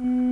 Mm.